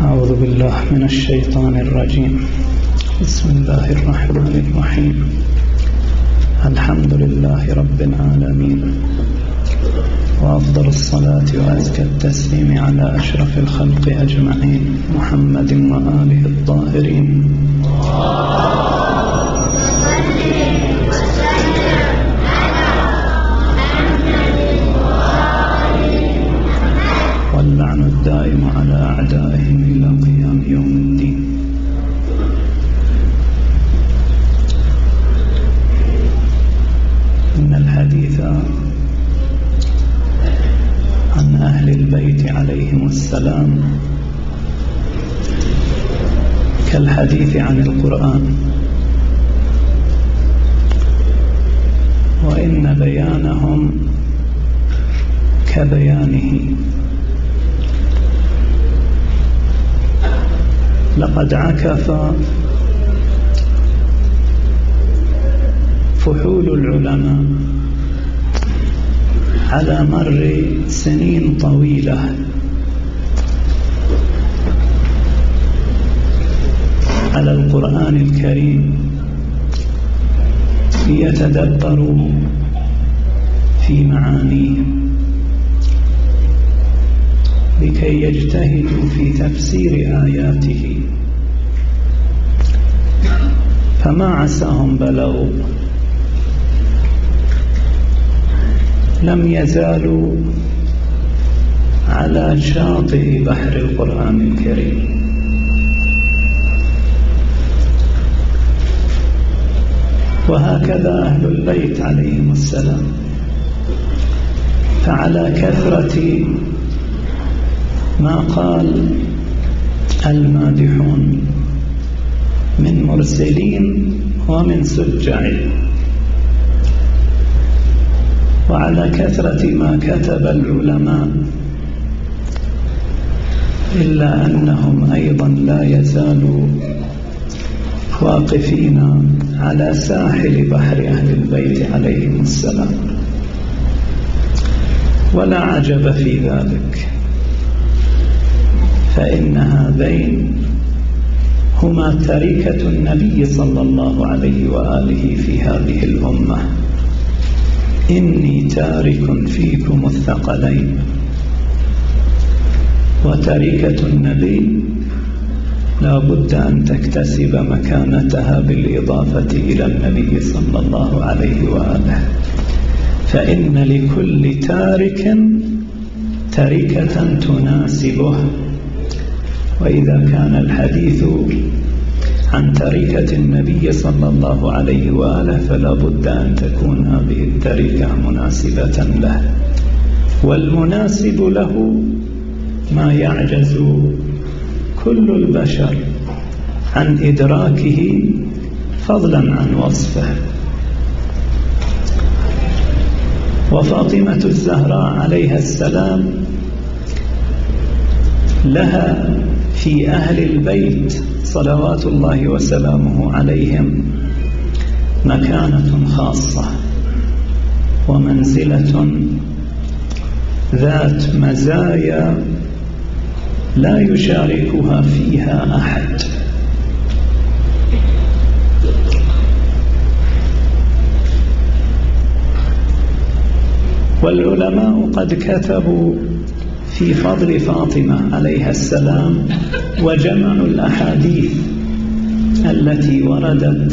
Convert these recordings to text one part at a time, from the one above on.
أعوذ بالله من الشيطان الرجيم. بسم الله الرحمن الرحيم. الحمد لله رب العالمين. وأفضل الصلاة وأزكى التسليم على أشرف الخلق أجمعين محمد وآله الطاهرين. كالحديث عن القرآن. على القرآن الكريم ليتدبروا في معانيه لكي يجتهدوا في تفسير آياته. فما عساهم بلغوا لم يزالوا على شاطئ بحر القرآن الكريم. وهكذا أهل البيت عليهم السلام. فعلى كثرة ما قال المادحون من مرسلين ومن سجع وعلى كثرة ما كتب العلماء إلا أنهم أيضا لا يزالوا واقفين على ساحل بحر أهل البيت عليهم السلام. ولا عجب في ذلك. فإن هذين هما تركة النبي صلى الله عليه وآله في هذه الأمة. إني تارك فيكم الثقلين. وتركة النبي لا بد أن تكتسب مكانتها بالإضافة إلى النبي صلى الله عليه وآله. فإن لكل تارك تركة تناسبه. وإذا كان الحديث عن تركة النبي صلى الله عليه وآله فلا بد أن تكون هذه التركة مناسبة له. والمناسب له ما يعجز كل البشر عن إدراكه فضلا عن وصفه. وفاطمة الزهراء عليها السلام لها في أهل البيت صلوات الله وسلامه عليهم مكانة خاصة ومنزلة ذات مزايا لا يشاركها فيها أحد. والعلماء قد كتبوا في فضل فاطمة عليها السلام وجمعوا الأحاديث التي وردت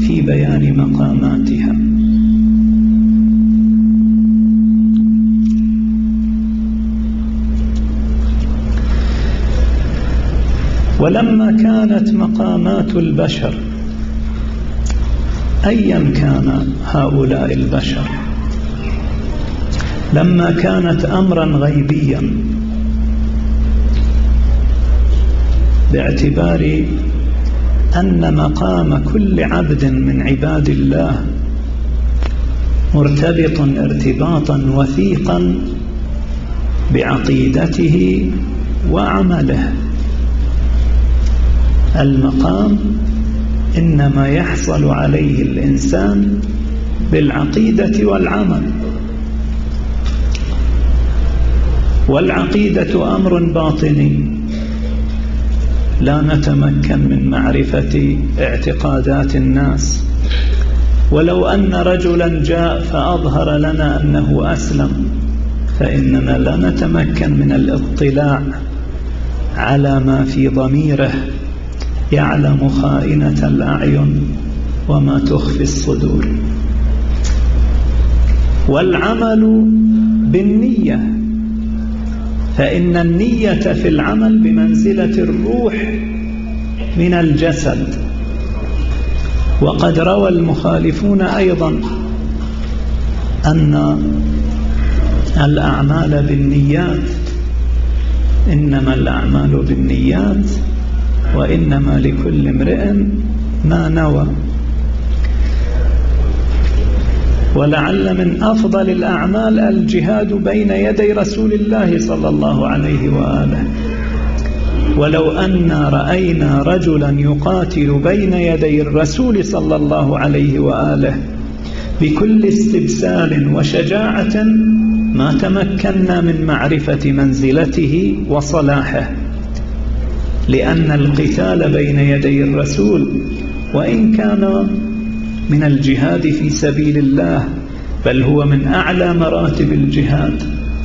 في بيان مقاماتها. ولما كانت مقامات البشر أيا كان هؤلاء البشر لما كانت أمرا غيبيا باعتبار أن مقام كل عبد من عباد الله مرتبط ارتباطا وثيقا بعقيدته وعمله. المقام إنما يحصل عليه الإنسان بالعقيدة والعمل. والعقيدة أمر باطني. لا نتمكن من معرفة اعتقادات الناس. ولو أن رجلا جاء فأظهر لنا أنه أسلم فإننا لا نتمكن من الاطلاع على ما في ضميره. يعلم خائنة الأعين وما تخفي الصدور. والعمل بالنية فإن النية في العمل بمنزلة الروح من الجسد. وقد روى المخالفون أيضا أن الأعمال بالنيات إنما الأعمال بالنيات وإنما لكل امرئ ما نوى. ولعل من أفضل الأعمال الجهاد بين يدي رسول الله صلى الله عليه وآله. ولو أن رأينا رجلا يقاتل بين يدي الرسول صلى الله عليه وآله بكل استبسال وشجاعة ما تمكنا من معرفة منزلته وصلاحه. لأن القتال بين يدي الرسول وإن كان من الجهاد في سبيل الله بل هو من أعلى مراتب الجهاد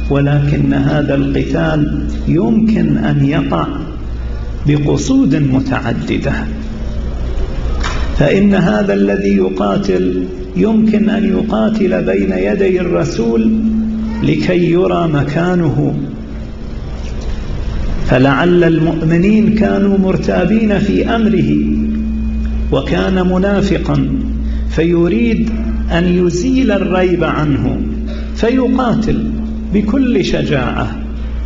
ولكن هذا القتال يمكن أن يقع بقصود متعددة. فإن هذا الذي يقاتل يمكن أن يقاتل بين يدي الرسول لكي يرى مكانه. فلعل المؤمنين كانوا مرتابين في أمره وكان منافقا فيريد أن يزيل الريب عنه فيقاتل بكل شجاعة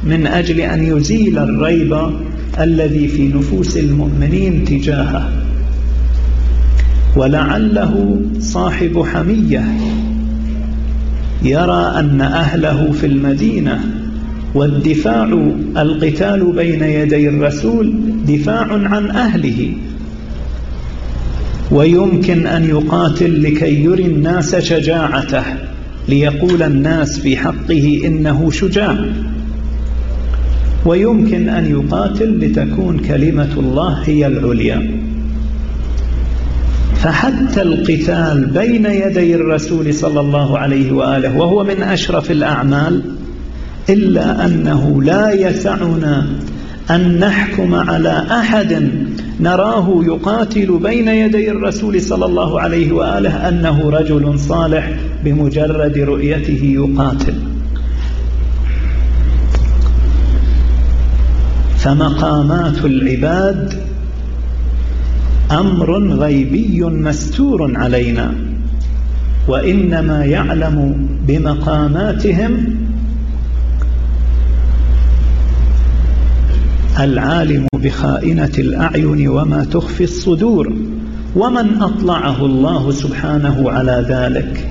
من أجل أن يزيل الريب الذي في نفوس المؤمنين تجاهه. ولعله صاحب حمية يرى أن أهله في المدينة والدفاع القتال بين يدي الرسول دفاع عن أهله. ويمكن أن يقاتل لكي يري الناس شجاعته ليقول الناس في حقه إنه شجاع. ويمكن أن يقاتل لتكون كلمة الله هي العليا. فحتى القتال بين يدي الرسول صلى الله عليه وآله وهو من أشرف الأعمال إلا أنه لا يسعنا أن نحكم على أحد نراه يقاتل بين يدي الرسول صلى الله عليه وآله أنه رجل صالح بمجرد رؤيته يقاتل. فمقامات العباد أمر غيبي مستور علينا وإنما يعلم بمقاماتهم العالم بخائنة الأعين وما تخفي الصدور ومن أطلعه الله سبحانه على ذلك.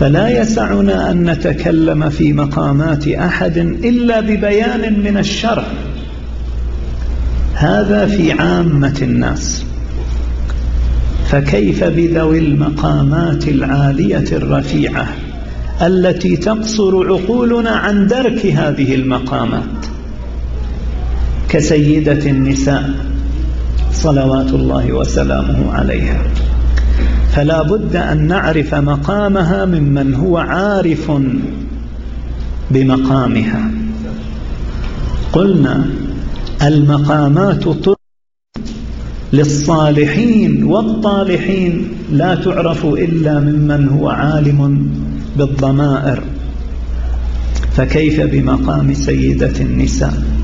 فلا يسعنا أن نتكلم في مقامات أحد إلا ببيان من الشرع. هذا في عامة الناس. فكيف بذوي المقامات العالية الرفيعة التي تقصر عقولنا عن درك هذه المقامات؟ كسيدة النساء صلوات الله وسلامه عليها. فلا بد أن نعرف مقامها ممن هو عارف بمقامها. قلنا المقامات طرق للصالحين والطالحين لا تعرف إلا ممن هو عالم بالضمائر. فكيف بمقام سيدة النساء؟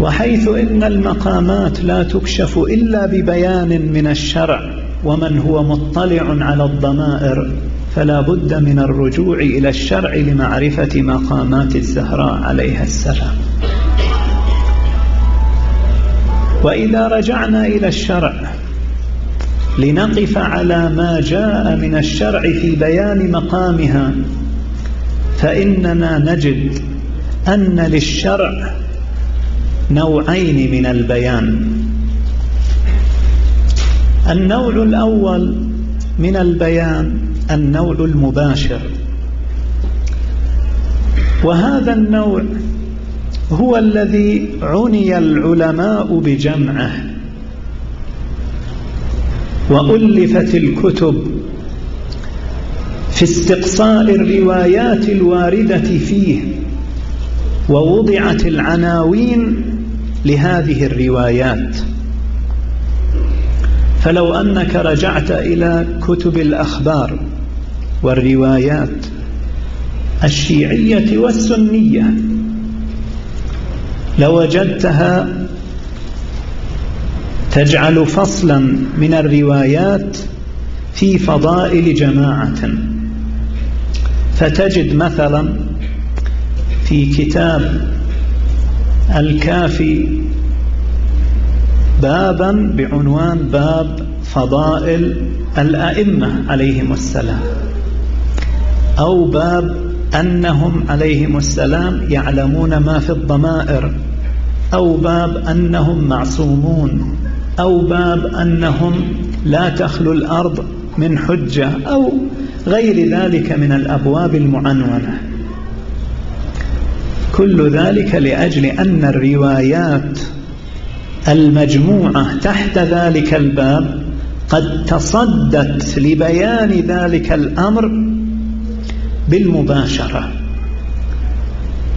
وحيث إن المقامات لا تكشف إلا ببيان من الشرع ومن هو مطلع على الضمائر فلا بد من الرجوع إلى الشرع لمعرفة مقامات الزهراء عليها السلام. وإذا رجعنا إلى الشرع لنقف على ما جاء من الشرع في بيان مقامها فإننا نجد أن للشرع نوعين من البيان. النوع الأول من البيان النوع المباشر. وهذا النوع هو الذي عني العلماء بجمعه. وألفت الكتب في استقصاء الروايات الواردة فيه ووضعت العناوين لهذه الروايات. فلو أنك رجعت إلى كتب الأخبار والروايات الشيعية والسنية لوجدتها تجعل فصلا من الروايات في فضائل جماعة. فتجد مثلا في كتاب الكافي بابا بعنوان باب فضائل الأئمة عليهم السلام أو باب أنهم عليهم السلام يعلمون ما في الضمائر أو باب أنهم معصومون أو باب أنهم لا تخلو الأرض من حجة أو غير ذلك من الأبواب المعنونة. كل ذلك لأجل أن الروايات المجموعة تحت ذلك الباب قد تصدت لبيان ذلك الأمر بالمباشرة.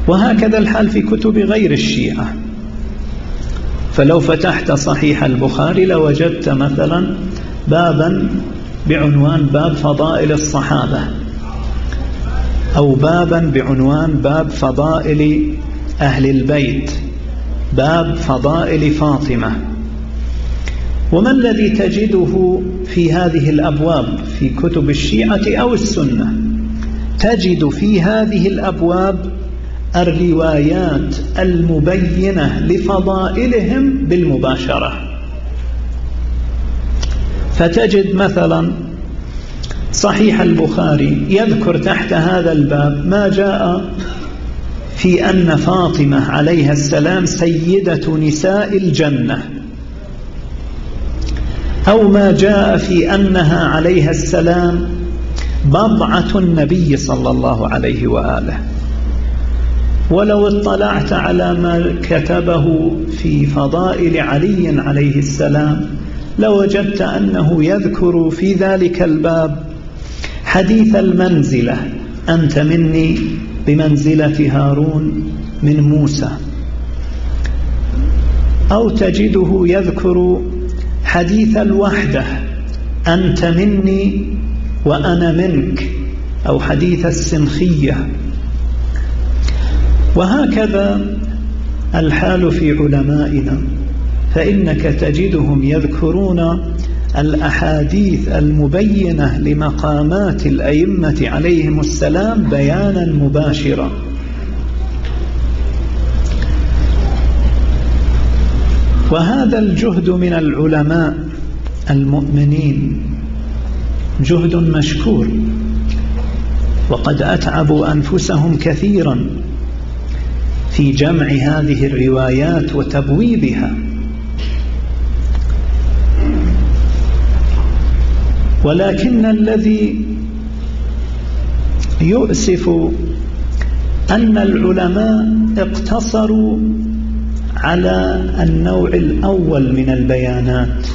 وهكذا الحال في كتب غير الشيعة. فلو فتحت صحيح البخاري لوجدت مثلا بابا بعنوان باب فضائل الصحابة. أو بابا بعنوان باب فضائل أهل البيت. باب فضائل فاطمة. وما الذي تجده في هذه الأبواب في كتب الشيعة أو السنة؟ تجد في هذه الأبواب الروايات المبينة لفضائلهم بالمباشرة. فتجد مثلا صحيح البخاري يذكر تحت هذا الباب ما جاء في أن فاطمة عليها السلام سيدة نساء الجنة. أو ما جاء في أنها عليها السلام بضعة النبي صلى الله عليه وآله. ولو اطلعت على ما كتبه في فضائل علي عليه السلام لوجدت أنه يذكر في ذلك الباب حديث المنزلة. أنت مني بمنزلة هارون من موسى. أو تجده يذكر حديث الوحدة. أنت مني وأنا منك. أو حديث السنخية وهكذا الحال في علمائنا. فإنك تجدهم يذكرون الأحاديث المبينة لمقامات الأئمة عليهم السلام بيانا مباشرا. وهذا الجهد من العلماء المؤمنين جهد مشكور وقد أتعبوا أنفسهم كثيرا في جمع هذه الروايات وتبويبها. ولكن الذي يؤسف أن العلماء اقتصروا على النوع الأول من البيانات.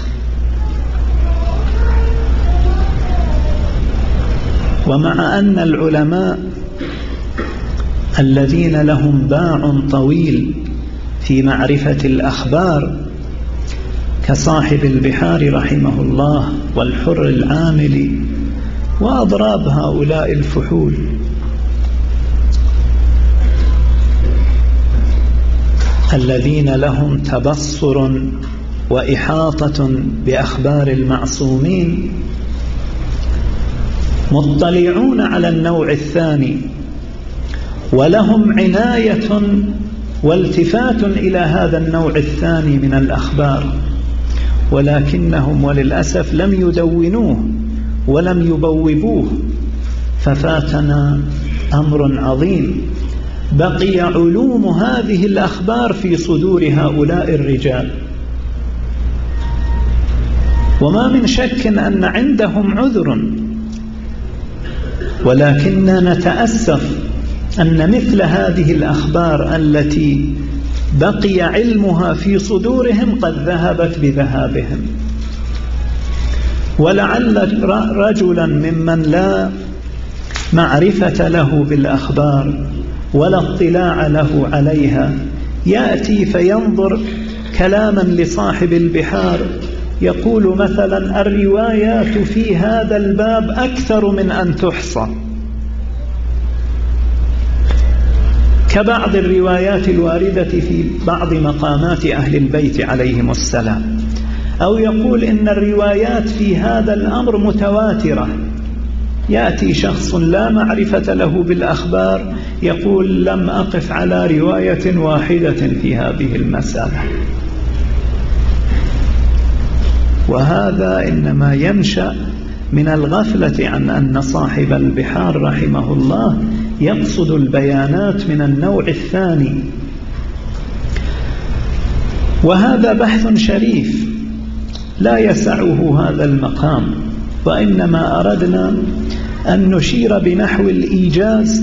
ومع أن العلماء الذين لهم باع طويل في معرفة الأخبار كصاحب البحار رحمه الله والحر العامل وأضراب هؤلاء الفحول. الذين لهم تبصر وإحاطة بأخبار المعصومين مطلعون على النوع الثاني ولهم عناية والتفات إلى هذا النوع الثاني من الأخبار. ولكنهم وللأسف لم يدونوه ولم يبوبوه. ففاتنا أمر عظيم. بقي علوم هذه الأخبار في صدور هؤلاء الرجال. وما من شك أن عندهم عذر. ولكننا نتأسف أن مثل هذه الأخبار التي بقي علمها في صدورهم قد ذهبت بذهابهم. ولعل رجلا ممن لا معرفة له بالأخبار ولا اطلاع له عليها يأتي فينظر كلاما لصاحب البحار يقول مثلا الروايات في هذا الباب أكثر من أن تحصى. كبعض الروايات الواردة في بعض مقامات أهل البيت عليهم السلام أو يقول إن الروايات في هذا الأمر متواترة. يأتي شخص لا معرفة له بالأخبار يقول لم أقف على رواية واحدة في هذه المسألة. وهذا إنما ينشأ من الغفلة عن أن صاحب البحار رحمه الله يقصد البيانات من النوع الثاني. وهذا بحث شريف لا يسعه هذا المقام وإنما أردنا أن نشير بنحو الإيجاز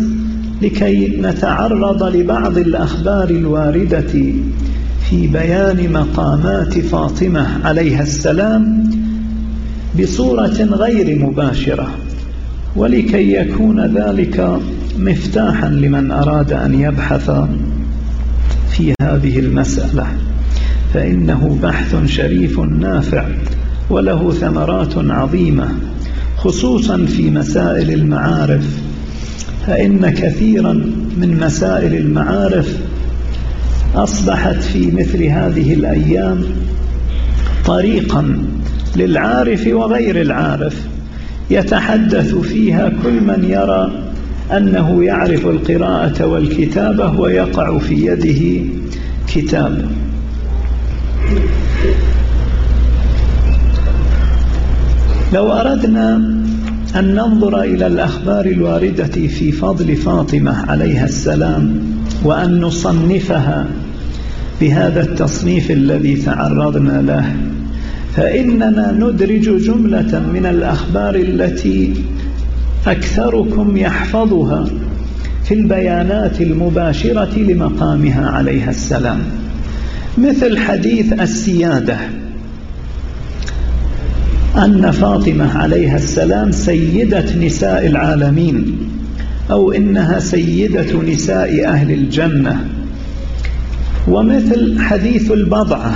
لكي نتعرض لبعض الأخبار الواردة في بيان مقامات فاطمة عليها السلام بصورة غير مباشرة ولكي يكون ذلك مفتاحا لمن أراد أن يبحث في هذه المسألة. فإنه بحث شريف نافع وله ثمرات عظيمة خصوصا في مسائل المعارف. فإن كثيرا من مسائل المعارف أصبحت في مثل هذه الأيام طريقا للعارف وغير العارف يتحدث فيها كل من يرى أنه يعرف القراءة والكتابة ويقع في يده كتاب. لو أردنا أن ننظر إلى الأخبار الواردة في فضل فاطمة عليها السلام وأن نصنفها بهذا التصنيف الذي تعرضنا له فإننا ندرج جملة من الأخبار التي أكثركم يحفظها في البيانات المباشرة لمقامها عليها السلام. مثل حديث السيادة أن فاطمة عليها السلام سيدة نساء العالمين أو إنها سيدة نساء أهل الجنة. ومثل حديث البضعة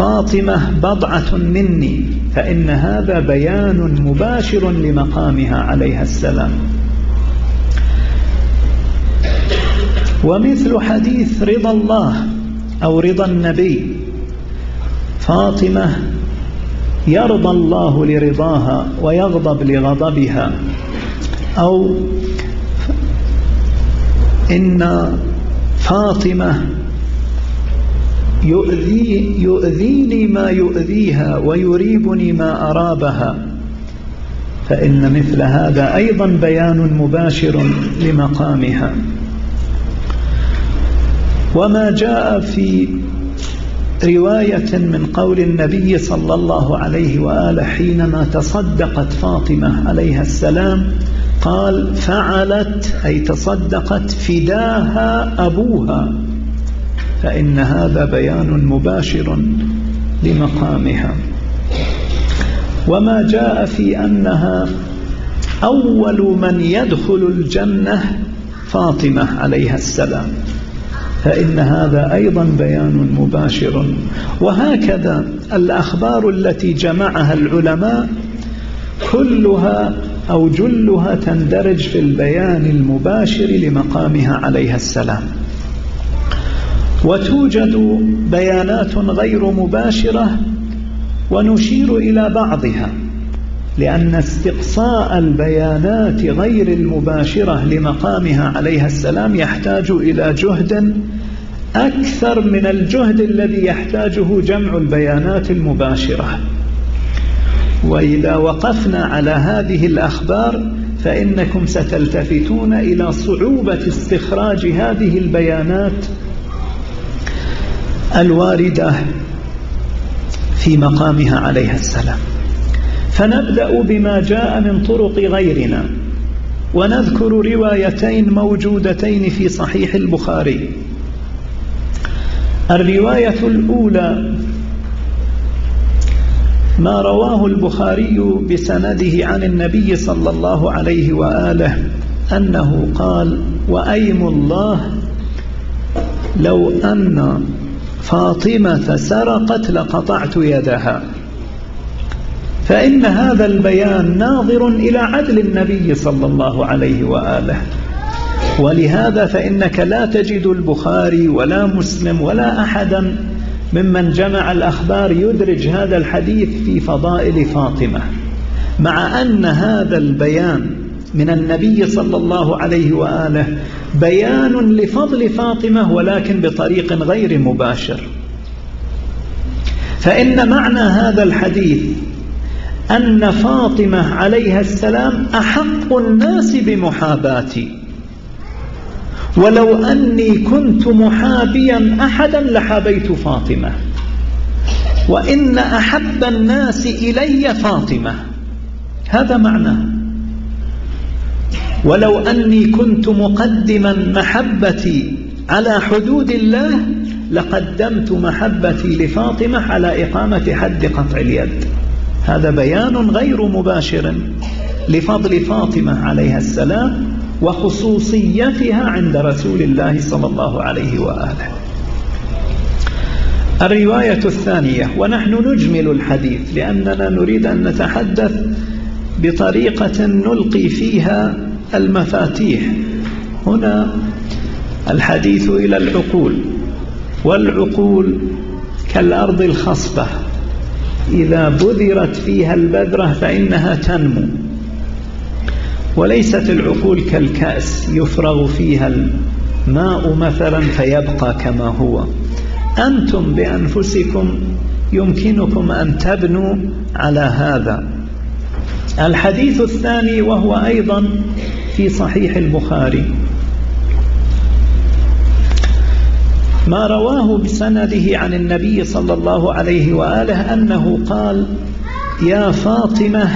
فاطمة بضعة مني فإن هذا بيان مباشر لمقامها عليها السلام. ومثل حديث رضا الله أو رضا النبي فاطمة يرضى الله لرضاها ويغضب لغضبها أو إن فاطمة يؤذي يؤذيني ما يؤذيها ويريبني ما أرابها. فإن مثل هذا أيضا بيان مباشر لمقامها. وما جاء في رواية من قول النبي صلى الله عليه وآله حينما تصدقت فاطمة عليها السلام قال فعلت أي تصدقت فداها أبوها. فإن هذا بيان مباشر لمقامها. وما جاء في أنها أول من يدخل الجنة فاطمة عليها السلام. فإن هذا أيضا بيان مباشر. وهكذا الأخبار التي جمعها العلماء كلها أو جلها تندرج في البيان المباشر لمقامها عليها السلام. وتوجد بيانات غير مباشرة ونشير إلى بعضها لأن استقصاء البيانات غير المباشرة لمقامها عليها السلام يحتاج إلى جهد أكثر من الجهد الذي يحتاجه جمع البيانات المباشرة. وإذا وقفنا على هذه الأخبار فإنكم ستلتفتون إلى صعوبة استخراج هذه البيانات الواردة في مقامها عليها السلام. فنبدأ بما جاء من طرق غيرنا ونذكر روايتين موجودتين في صحيح البخاري. الرواية الأولى ما رواه البخاري بسنده عن النبي صلى الله عليه وآله أنه قال وأيم الله لو أن فاطمة سرقت لقطعت يدها. فإن هذا البيان ناظر إلى عدل النبي صلى الله عليه وآله. ولهذا فإنك لا تجد البخاري ولا مسلم ولا أحدا ممن جمع الأخبار يدرج هذا الحديث في فضائل فاطمة مع أن هذا البيان من النبي صلى الله عليه وآله بيان لفضل فاطمة ولكن بطريق غير مباشر. فإن معنى هذا الحديث أن فاطمة عليها السلام أحق الناس بمحاباتي. ولو أني كنت محابيا أحدا لحابيت فاطمة. وإن أحب الناس إلي فاطمة. هذا معناه. ولو أني كنت مقدما محبتي على حدود الله لقدمت محبتي لفاطمة على إقامة حد قطع اليد. هذا بيان غير مباشر لفضل فاطمة عليها السلام وخصوصيتها عند رسول الله صلى الله عليه وآله. الرواية الثانية ونحن نجمل الحديث لأننا نريد أن نتحدث بطريقة نلقي فيها المفاتيح. هنا الحديث إلى العقول والعقول كالأرض الخصبة. إذا بذرت فيها البذرة فإنها تنمو. وليست العقول كالكأس يفرغ فيها الماء مثلا فيبقى كما هو. أنتم بأنفسكم يمكنكم أن تبنوا على هذا. الحديث الثاني وهو أيضا في صحيح البخاري. ما رواه بسنده عن النبي صلى الله عليه وآله أنه قال يا فاطمة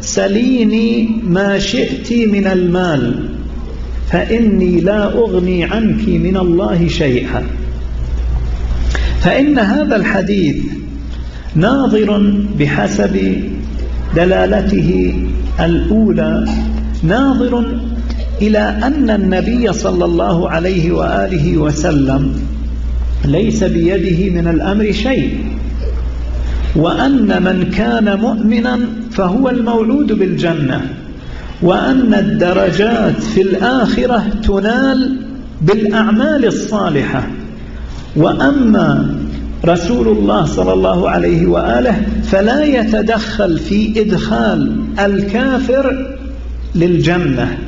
سليني ما شئت من المال فإني لا أغني عنك من الله شيئا. فإن هذا الحديث ناظر بحسب دلالته الأولى ناظر إلى أن النبي صلى الله عليه وآله وسلم ليس بيده من الأمر شيء وأن من كان مؤمنا فهو المولود بالجنة وأن الدرجات في الآخرة تنال بالأعمال الصالحة. وأما رسول الله صلى الله عليه وآله فلا يتدخل في إدخال الكافر للجنة.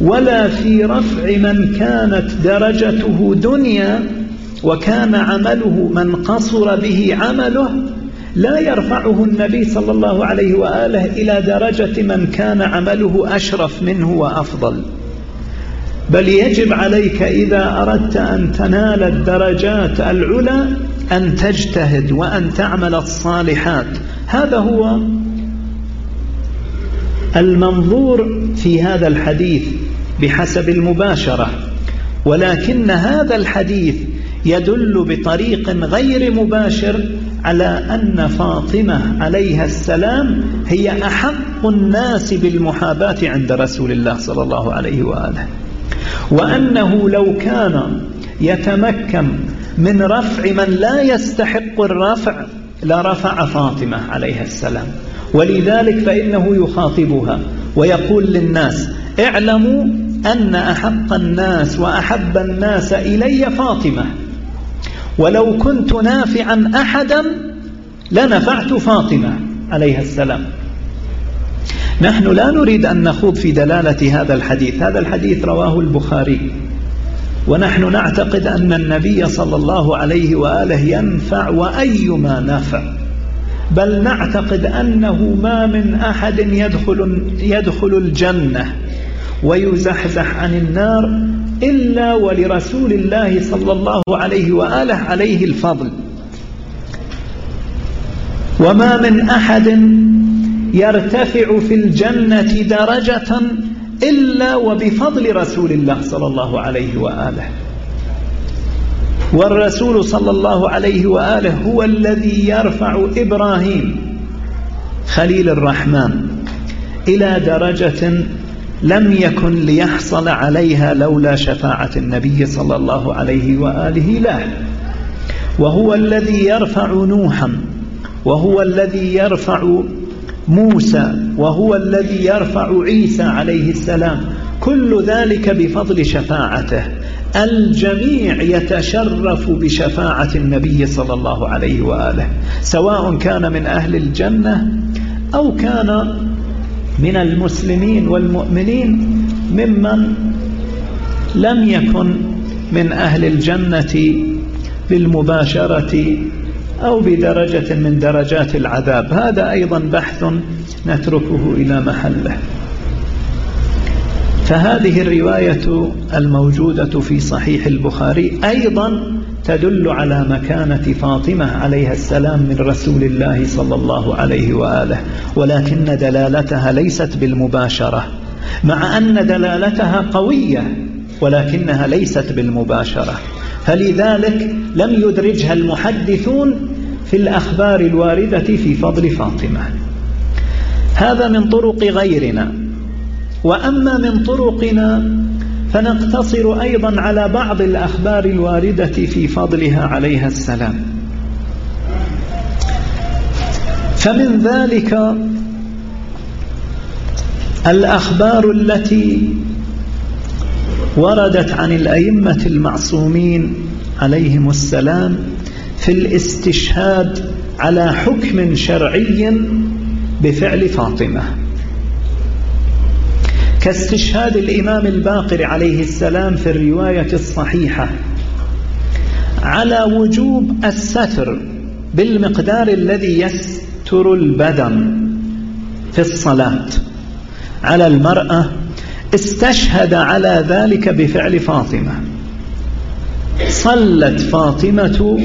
ولا في رفع من كانت درجته دنيا وكان عمله من قصر به عمله لا يرفعه النبي صلى الله عليه وآله إلى درجة من كان عمله أشرف منه وأفضل. بل يجب عليك إذا أردت أن تنال الدرجات العلى أن تجتهد وأن تعمل الصالحات. هذا هو المنظور في هذا الحديث. بحسب المباشرة ولكن هذا الحديث يدل بطريق غير مباشر على أن فاطمة عليها السلام هي أحق الناس بالمحاباة عند رسول الله صلى الله عليه وآله. وأنه لو كان يتمكن من رفع من لا يستحق الرفع لرفع فاطمة عليها السلام. ولذلك فإنه يخاطبها ويقول للناس اعلموا أن أحق الناس وأحب الناس إلي فاطمة. ولو كنت نافعا أحدا لنفعت فاطمة عليها السلام. نحن لا نريد أن نخوض في دلالة هذا الحديث. هذا الحديث رواه البخاري. ونحن نعتقد أن النبي صلى الله عليه وآله ينفع وأيما نفع. بل نعتقد أنه ما من أحد يدخل, يدخل الجنة. ويزحزح عن النار إلا ولرسول الله صلى الله عليه وآله عليه الفضل. وما من أحد يرتفع في الجنة درجة إلا وبفضل رسول الله صلى الله عليه وآله. والرسول صلى الله عليه وآله هو الذي يرفع إبراهيم خليل الرحمن إلى درجة لم يكن ليحصل عليها لولا شفاعة النبي صلى الله عليه وآله له وهو الذي يرفع نوحا وهو الذي يرفع موسى وهو الذي يرفع عيسى عليه السلام. كل ذلك بفضل شفاعته. الجميع يتشرف بشفاعة النبي صلى الله عليه وآله سواء كان من أهل الجنة أو كان من المسلمين والمؤمنين ممن لم يكن من أهل الجنة بالمباشرة أو بدرجة من درجات العذاب. هذا أيضا بحث نتركه إلى محله. فهذه الرواية الموجودة في صحيح البخاري. أيضا تدل على مكانة فاطمة عليها السلام من رسول الله صلى الله عليه وآله ولكن دلالتها ليست بالمباشرة. مع أن دلالتها قوية ولكنها ليست بالمباشرة. فلذلك لم يدرجها المحدثون في الأخبار الواردة في فضل فاطمة. هذا من طرق غيرنا. وأما من طرقنا فنقتصر أيضا على بعض الأخبار الواردة في فضلها عليها السلام. فمن ذلك الأخبار التي وردت عن الأئمة المعصومين عليهم السلام في الاستشهاد على حكم شرعي بفعل فاطمة. كاستشهاد الإمام الباقر عليه السلام في الرواية الصحيحة على وجوب الستر بالمقدار الذي يستر البدن في الصلاة. على المرأة استشهد على ذلك بفعل فاطمة. صلت فاطمة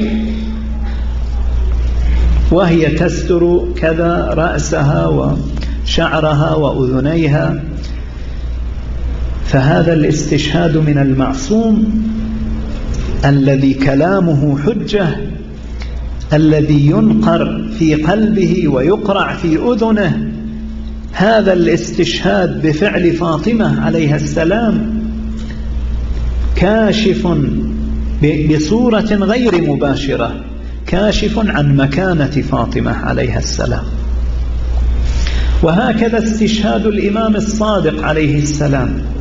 وهي تستر كذا رأسها وشعرها وأذنيها فهذا الاستشهاد من المعصوم الذي كلامه حجة الذي ينقر في قلبه ويقرع في أذنه. هذا الاستشهاد بفعل فاطمة عليها السلام كاشف بصورة غير مباشرة كاشف عن مكانة فاطمة عليها السلام. وهكذا استشهاد الإمام الصادق عليه السلام.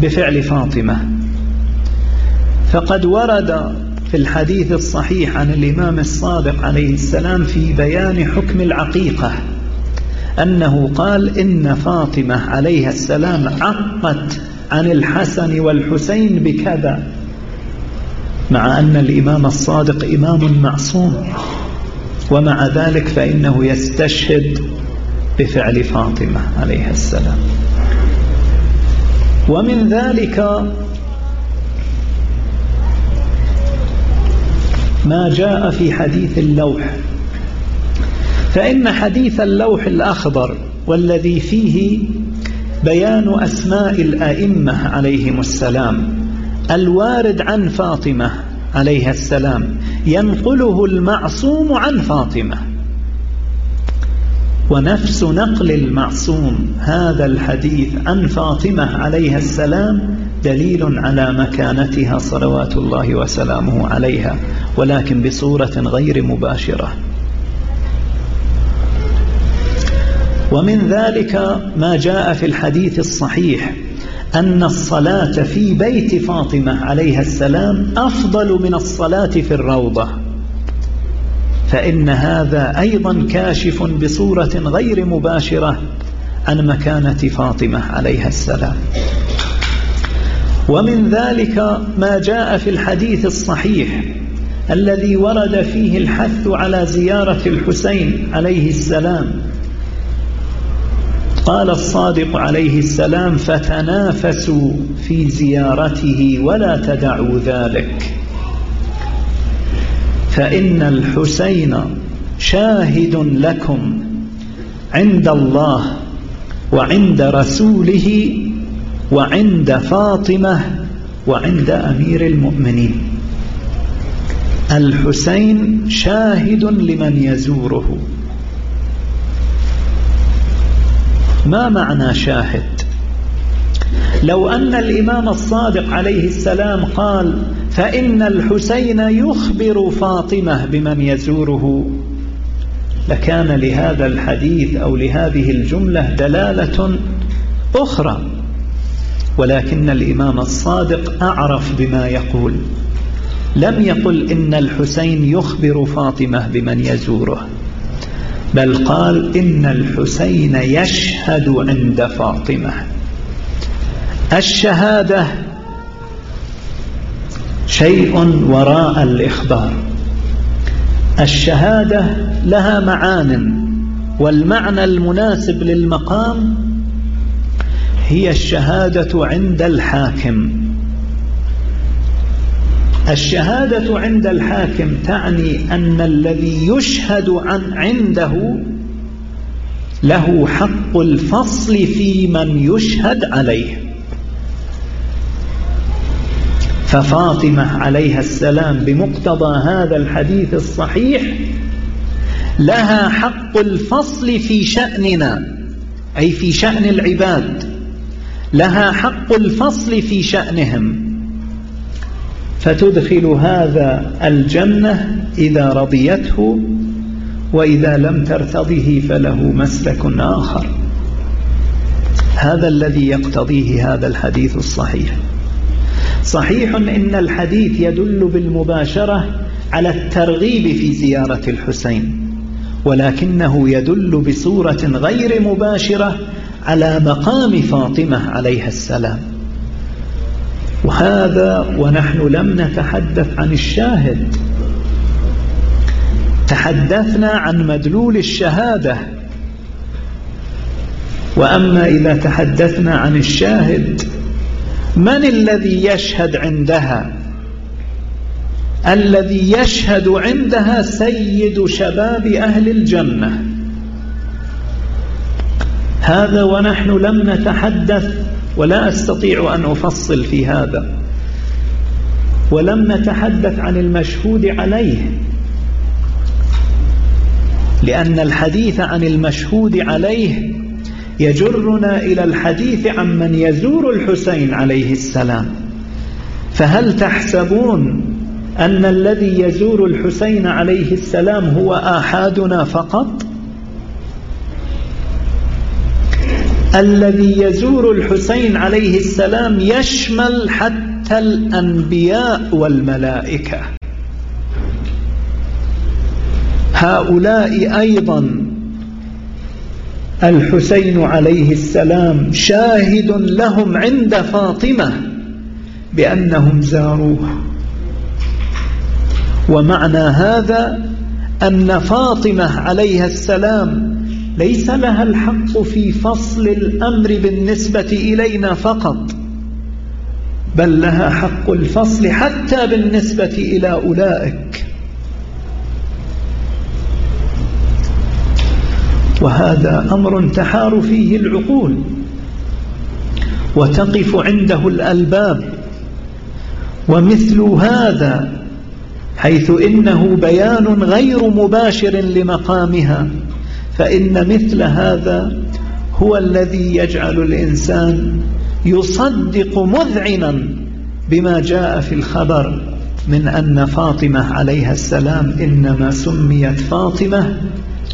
بفعل فاطمة. فقد ورد في الحديث الصحيح عن الإمام الصادق عليه السلام في بيان حكم العقيقة أنه قال إن فاطمة عليها السلام عقت عن الحسن والحسين بكذا مع أن الإمام الصادق إمام معصوم ومع ذلك فإنه يستشهد بفعل فاطمة عليها السلام. ومن ذلك ما جاء في حديث اللوح. فإن حديث اللوح الأخضر والذي فيه بيان أسماء الآئمة عليهم السلام الوارد عن فاطمة عليها السلام ينقله المعصوم عن فاطمة. ونفس نقل المعصوم. هذا الحديث عن فاطمة عليها السلام دليل على مكانتها صلوات الله وسلامه عليها ولكن بصورة غير مباشرة. ومن ذلك ما جاء في الحديث الصحيح أن الصلاة في بيت فاطمة عليها السلام أفضل من الصلاة في الروضة. فإن هذا أيضا كاشف بصورة غير مباشرة عن مكانة فاطمة عليها السلام. ومن ذلك ما جاء في الحديث الصحيح الذي ورد فيه الحث على زيارة الحسين عليه السلام. قال الصادق عليه السلام فتنافسوا في زيارته ولا تدعوا ذلك. فإن الحسين شاهد لكم عند الله وعند رسوله وعند فاطمة وعند أمير المؤمنين. الحسين شاهد لمن يزوره. ما معنى شاهد؟ لو أن الإمام الصادق عليه السلام قال فإن الحسين يخبر فاطمة بمن يزوره. لكان لهذا الحديث أو لهذه الجملة دلالة أخرى ولكن الإمام الصادق أعرف بما يقول. لم يقل إن الحسين يخبر فاطمة بمن يزوره بل قال إن الحسين يشهد عند فاطمة. الشهادة شيء وراء الإخبار. الشهادة لها معان والمعنى المناسب للمقام هي الشهادة عند الحاكم. الشهادة عند الحاكم تعني أن الذي يشهد عن عنده له حق الفصل في من يشهد عليه. ففاطمة عليها السلام بمقتضى هذا الحديث الصحيح لها حق الفصل في شأننا أي في شأن العباد لها حق الفصل في شأنهم. فتدخل هذا الجنة إذا رضيته وإذا لم ترتضه فله مسلك آخر. هذا الذي يقتضيه هذا الحديث الصحيح. صحيح إن الحديث يدل بالمباشرة على الترغيب في زيارة الحسين ولكنه يدل بصورة غير مباشرة على مقام فاطمة عليها السلام. وهذا ونحن لم نتحدث عن الشاهد. تحدثنا عن مدلول الشهادة. وأما إذا تحدثنا عن الشاهد من الذي يشهد عندها؟ الذي يشهد عندها سيد شباب أهل الجنة. هذا ونحن لم نتحدث ولا أستطيع أن أفصل في هذا. ولم نتحدث عن المشهود عليه. لأن الحديث عن المشهود عليه يجرنا إلى الحديث عن من يزور الحسين عليه السلام. فهل تحسبون أن الذي يزور الحسين عليه السلام هو آحادنا فقط؟ الذي يزور الحسين عليه السلام يشمل حتى الأنبياء والملائكة. هؤلاء أيضا الحسين عليه السلام شاهد لهم عند فاطمة بأنهم زاروه. ومعنى هذا أن فاطمة عليها السلام ليس لها الحق في فصل الأمر بالنسبة إلينا فقط بل لها حق الفصل حتى بالنسبة إلى أولئك. وهذا أمر تحار فيه العقول وتقف عنده الألباب ومثل هذا حيث إنه بيان غير مباشر لمقامها فإن مثل هذا هو الذي يجعل الإنسان يصدق مذعنا بما جاء في الخبر من أن فاطمة عليها السلام إنما سميت فاطمة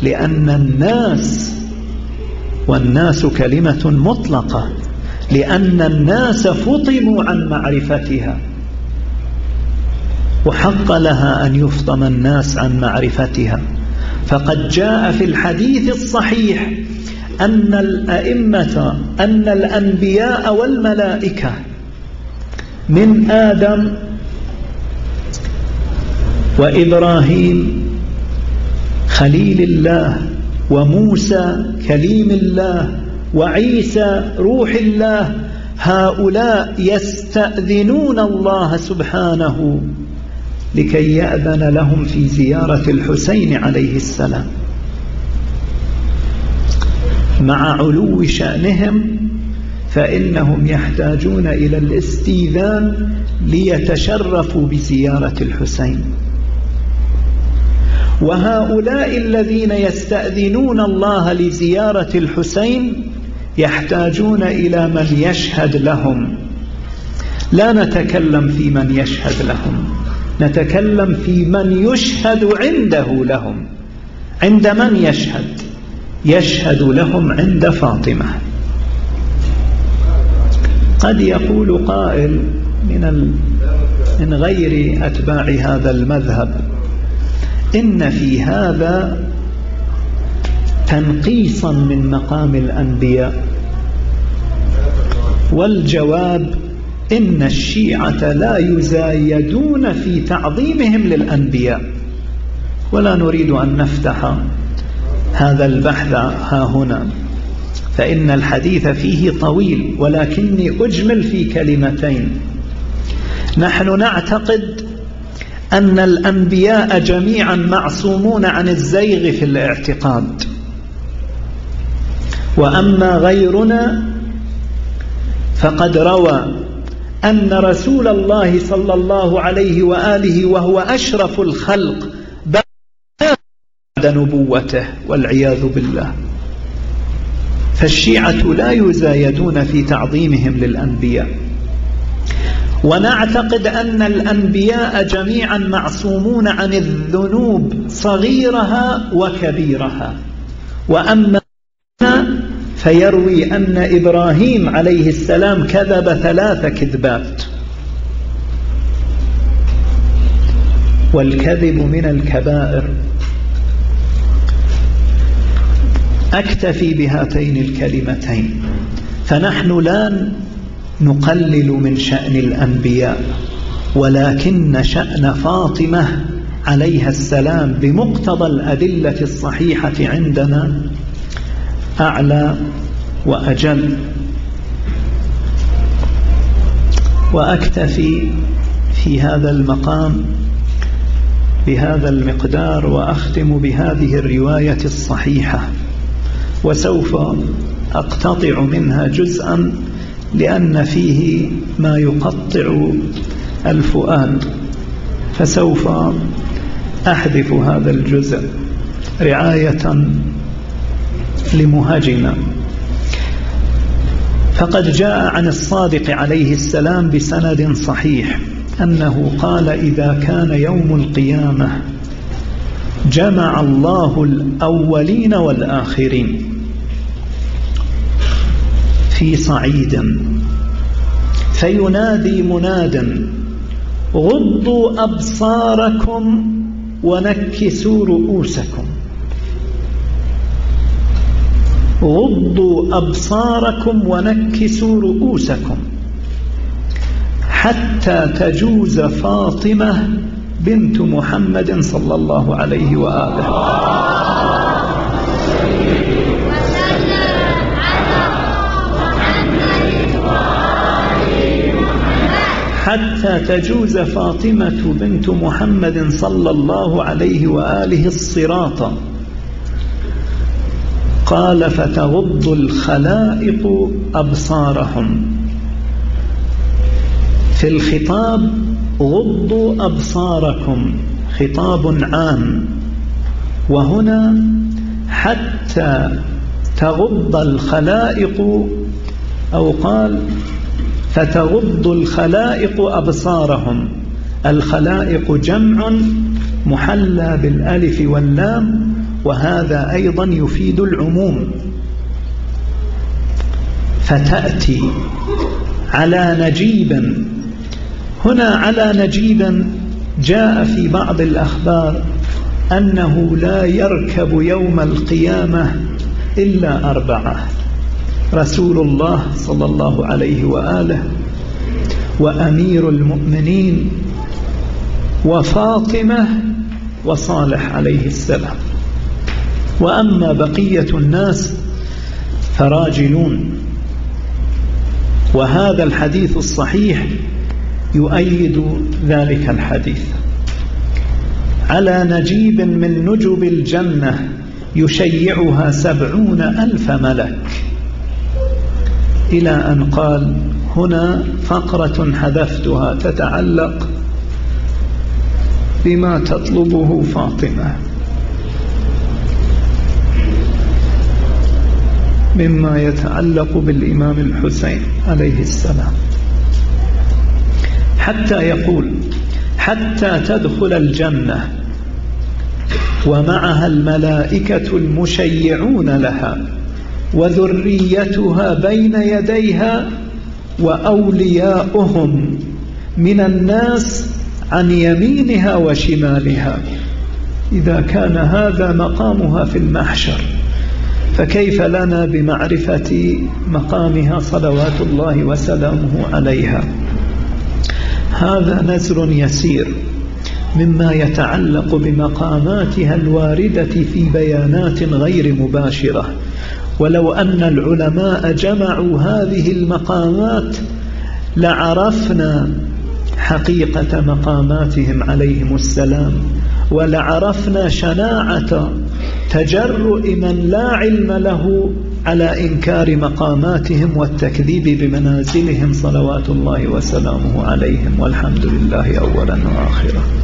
لأن الناس والناس كلمة مطلقة لأن الناس فطموا عن معرفتها. وحق لها أن يفطم الناس عن معرفتها. فقد جاء في الحديث الصحيح أن الأئمة أن الأنبياء والملائكة من آدم وإبراهيم خليل الله وموسى كليم الله وعيسى روح الله هؤلاء يستأذنون الله سبحانه لكي يأذن لهم في زيارة الحسين عليه السلام. مع علو شأنهم فإنهم يحتاجون إلى الاستيذان ليتشرفوا بزيارة الحسين. وهؤلاء الذين يستأذنون الله لزيارة الحسين يحتاجون إلى من يشهد لهم. لا نتكلم في من يشهد لهم نتكلم في من يشهد عنده لهم. عند من يشهد؟ يشهد لهم عند فاطمة. قد يقول قائل من من غير أتباع هذا المذهب إن في هذا تنقيصا من مقام الأنبياء. والجواب إن الشيعة لا يزايدون في تعظيمهم للأنبياء. ولا نريد أن نفتح هذا البحث ها هنا. فإن الحديث فيه طويل ولكني أجمل في كلمتين. نحن نعتقد أن الأنبياء جميعا معصومون عن الزيغ في الاعتقاد. وأما غيرنا فقد روى أن رسول الله صلى الله عليه وآله وهو أشرف الخلق بعد نبوته والعياذ بالله. فالشيعة لا يزايدون في تعظيمهم للأنبياء. ونعتقد أن الأنبياء جميعا معصومون عن الذنوب صغيرها وكبيرها. وأما فيروي أن إبراهيم عليه السلام كذب ثلاث كذبات. والكذب من الكبائر. أكتفي بهاتين الكلمتين. فنحن لا نقلل من شأن الأنبياء ولكن شأن فاطمة عليها السلام بمقتضى الأدلة الصحيحة عندنا أعلى وأجل. وأكتفي في هذا المقام بهذا المقدار وأختم بهذه الرواية الصحيحة وسوف أقتطع منها جزءا لأن فيه ما يقطع الفؤاد فسوف أحذف هذا الجزء رعاية لمهاجنا فقد جاء عن الصادق عليه السلام بسند صحيح أنه قال إذا كان يوم القيامة جمع الله الأولين والآخرين في صعيد. فينادي مناد غضوا أبصاركم ونكسوا رؤوسكم. غضوا أبصاركم ونكسوا رؤوسكم. حتى تجوز فاطمة بنت محمد صلى الله عليه وآله. حتى تجوز فاطمة بنت محمد صلى الله عليه وآله الصراط. قال فتغض الخلائق أبصارهم. في الخطاب غضوا أبصاركم. خطاب عام. وهنا حتى تغض الخلائق أو قال فتغض الخلائق أبصارهم. الخلائق جمع محلى بالألف واللام وهذا أيضا يفيد العموم. فتأتي على نجيب. هنا على نجيب جاء في بعض الأخبار أنه لا يركب يوم القيامة إلا أربعة. رسول الله صلى الله عليه وآله وأمير المؤمنين وفاطمة وصالح عليه السلام وأما بقية الناس فراجلون وهذا الحديث الصحيح يؤيد ذلك الحديث على نجيب من نجب الجنة يشيعها سبعون ألف ملك إلى أن قال هنا فقرة حذفتها تتعلق بما تطلبه فاطمة. مما يتعلق بالإمام الحسين عليه السلام. حتى يقول حتى تدخل الجنة ومعها الملائكة المشيعون لها. وذريتها بين يديها وأولياؤهم من الناس عن يمينها وشمالها. إذا كان هذا مقامها في المحشر فكيف لنا بمعرفة مقامها صلوات الله وسلامه عليها؟ هذا نزر يسير مما يتعلق بمقاماتها الواردة في بيانات غير مباشرة. ولو أن العلماء جمعوا هذه المقامات لعرفنا حقيقة مقاماتهم عليهم السلام ولعرفنا شناعة تجرؤ من لا علم له على إنكار مقاماتهم والتكذيب بمنازلهم صلوات الله وسلامه عليهم والحمد لله أولا وآخرا.